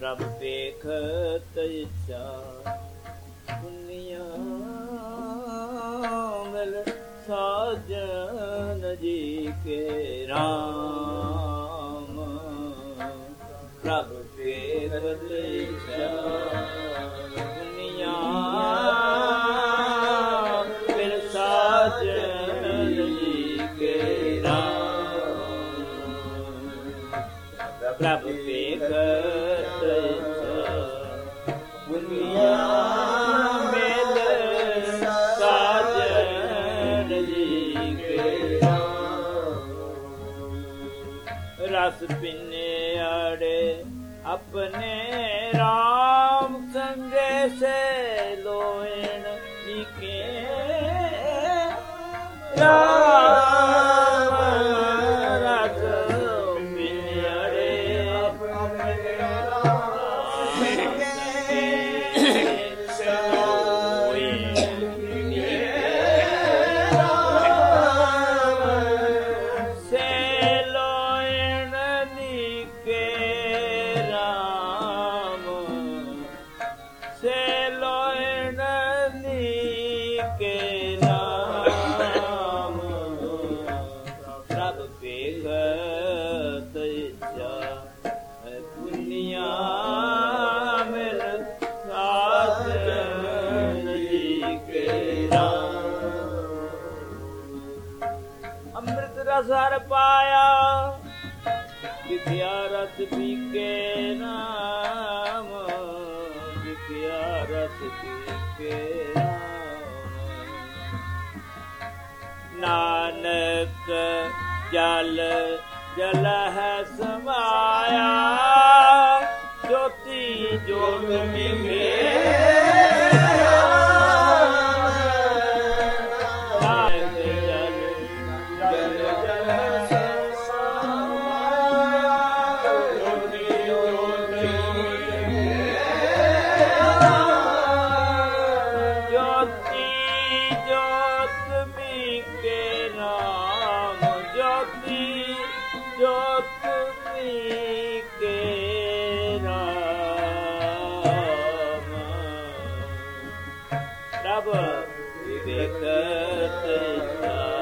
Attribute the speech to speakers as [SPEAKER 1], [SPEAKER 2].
[SPEAKER 1] ਪ੍ਰਭ ਵੇਖਤ ਇਛਾ ਦੁਨੀਆ ਮਿਲ ਸਾਜਨ ਜੀ ਕੇ ਰਾਮ। ਪ੍ਰਭ ਵੇਖਤ ਇਛਾ ਦੁਨੀਆ ਮਿਲ ਸਾਜਨ ਪ੍ਰਭ ਵੇਖਤ ਦੁਨੀਆ ਮੇਲ ਸਾਜਨ ਜੀ ਕੇ ਰਸ ਪਿੰਨੇ ਆੜੇ ਆਪਣੇ ਰਾਮ ਸੰਗੇ ਸੇ ਲੋਇਣ ਲੀਕੇ ਰਾਮ ਪ੍ਰਭ ਵੇਖਤ ਜਾ ਅੰਮ੍ਰਿਤ ਰਸ ਹਰ ਪਾਇਆ ਵਿਖਿਆ ਰਸ ਪੀਕੇ नानक जल जल समाया ज्यो ज ਕੇ ਨਾਮ ਜੋਤੀ ਜੋਤ ਮੀਕੇ ਨਾਮ ਪ੍ਰਭ ਵਿਵੇਕਤ ਜਾ